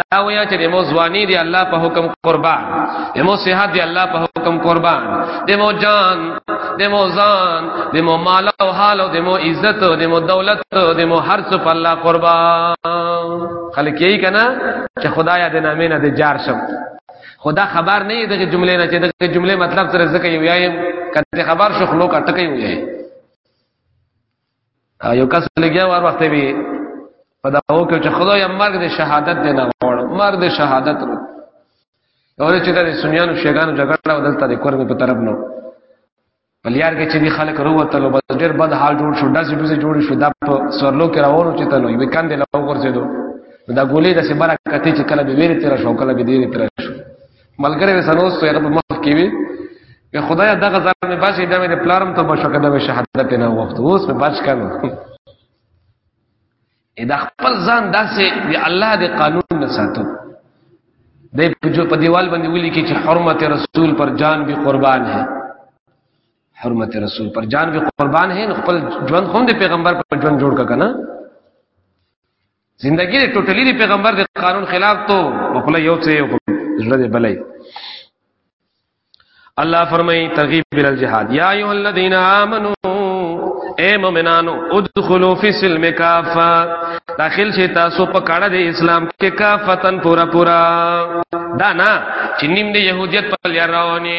دا ویا چې د مو ځواني دی الله په حکم قربان د مو صحت دی الله په حکم قربان د مو جان د مو ځان د مو مال او حال او د مو عزت او د مو دولت او د مو هر څه په الله قربان خلک یې کنا چې خدایا د نامې نه د جار شم خدا خبر نه دی دغه جملې نه چې دغه جملې مطلب سره ځکه یو یایم کته خبر شو خلکو کټکې وي یو کس لګیا وار وخت به په دا هو کې چې خدای مرګ د شهادت دی نه وړ مرګ د شهادت رو اور چې د سنیانو شیګانو جګړه ودلته د کورنۍ په طرف نو بلیار کې چې دی خلک وروتلو بس ډېر بد حال جوړ شو داسې ډوزې جوړ شو دا په سورلو کې راوونو چې تلو یو کاند له وګرځېدو دا ګولې د سبرا کته چې کله به ویری تیر شو کله به دیری تیر شو ملګری به سنوس ته هغه مخ کې وي که خدای دغه ځان مې بچي دا مې پلارم ته بشو کنه به شهادت نه وخت اوس مې بچ کنه دا خپل ځان داسې دی الله دې قانون نه ساتو دې په جو په دیوال باندې ولي کې چې حرمت رسول پر جان به قربان ہے حرمت رسول پر جان به قربان ہے خپل ژوند خو دې پیغمبر پر ژوند جوړ کا کنه زندگی دې ټوټلی دی پیغمبر دې قانون خلاف تو خپل یو څه یو زړه دې بلای الله فرمای ترغیب بل الجهاد یا ایه الذین آمنو اے مومنانو ادخلوا فی السلم کافا داخل شي تاسو په کاړه د اسلام کې کافتن پورا پورا دا نه چې نیم د يهودیت په لار رواني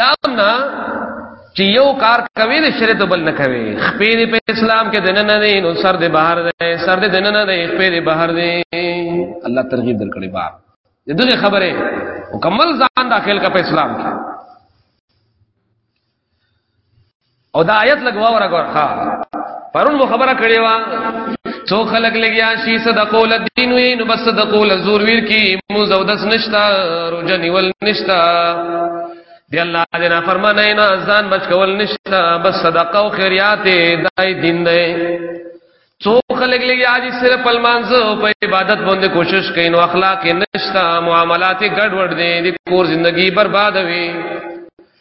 دا نه چې یو کار کوي د شریعت بل نه کوي خپې دې په اسلام کې دنه نه دی نو سر دې بهر دی سر دې دنه نه دی خپې دې بهر دی الله ترغیب درکړي بار دغه خبره مکمل ځان داخل کا په اسلام کې او دا آیت لګ واور غور ښا پرون مو خبره کړې وا څو خلک لګیا شي صدقو لدین وی نو بس صدقو لزور ویر کی مو زودس نشتا روجنی ول نشتا دی الله دې نه فرمانه نه ځان بچ کول نشتا بس صدقه او خیرات دای دین دی څو خلک لګیا دي صرف المانځ او په عبادت باندې کوشش کوي نو اخلاق نشتا معاملات ګډوډ دي د کور ژوندۍ برباد وي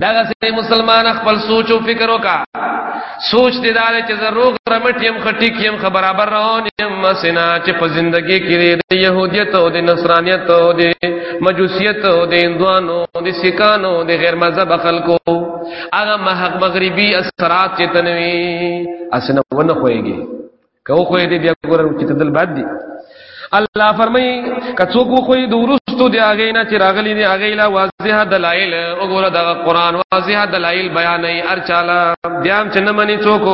دا غسه مسلمان خپل سوچ او فکر وکا سوچ دې دار چې زه روغ رمټ يم خټي کيم خبر برابر روان يم سنا چې په زندګي کې دې يهوديت او دې نصرانيت او دې مجوسيت او دې هندوانو دې سکانو دې غیر مذهب خلکو هغه مهق مغربي اثرات چې تنوي اسنه ونه خوېږي کو خو دې بیا ګورم چې تدل بد دي الله فرمای کڅو کو خو دې ورستو دی هغه نه چې راغلي دی هغه لا واضح دلایل وګوره دا قران واضح دلایل بیان نه ارچالا دیام چې نه منی څوک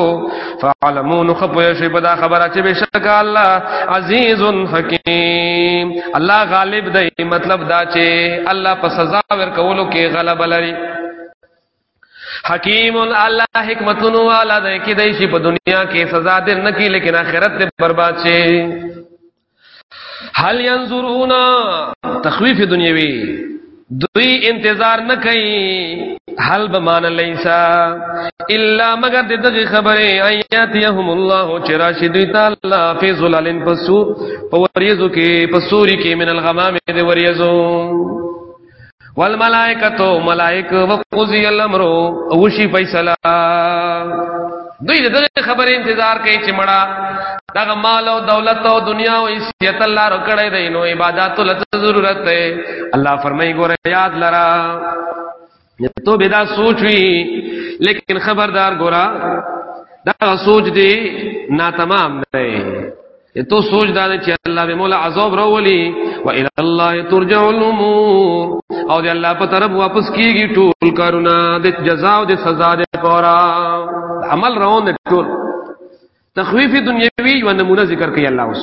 فعلمون خپو شی په دا خبره چې بشک الله عزیز حکیم الله غالب دی مطلب دا چې الله په سزا ور کولو کې غلبه لري حکیم الله حکمتونو والا ده کې دای شي په دنیا کې سزا دې نه کی لیکن آخرت دې برباد شي هل ينظرون تخویف دنیوي دوی انتظار نه کوي حل بمان لیسا الا مگر د دغه خبره ایات یهم الله چرا شدی تعالی فی ظلالن پسو پوریزو کې پسوری کې من الغمام د وریزو والملائکتو ملائک وقضی الامر او شی فیصله دوی دغه خبره انتظار کوي چې مړه دغه مال او دولت او دنیا او حیثیت الله رکړې دی نو عبادت له ضرورت دی الله فرمایي ګوره یاد لرا ته به دا سوچ وی لیکن خبردار ګورا دا سوچ دی ناتمام دی ته سوچ دا چې الله به مولا عذاب راولي و الى الله ترجع الامور او دې الله په طرف واپس کیږي ټول کارونه د جزاء او د سزا د پورا عمل روان دي ټول تخویف دنیوي یو نمونه ذکر کوي الله اوس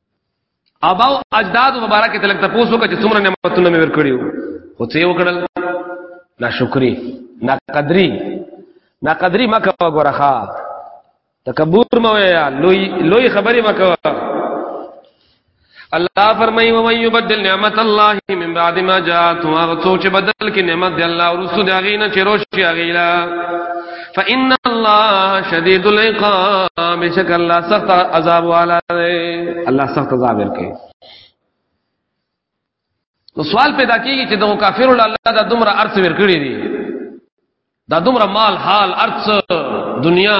اباو اجداد مبارک تلک ته پوسو کچ څومره نعمتونه مې ورکړیو خو څه وکړل ناشکری ناقدری ناقدری مکه وګورخه تکبر مو یا لوی لوی خبرې مکه الله فرمای و من یبدل نعمت الله من بعد ما جاءت هغه څوک چې بدل کې نعمت دی الله ورسو دی غینه چې روش شي غیلا فإن الله شديد العقاب بشك الله سخت عذاب والا الله سخت عذاب ورکي نو سوال پیدا کیږي چې دغه کافر الله دا دومره ارث ورکړي دي دا دومره مال حال ارث دنیا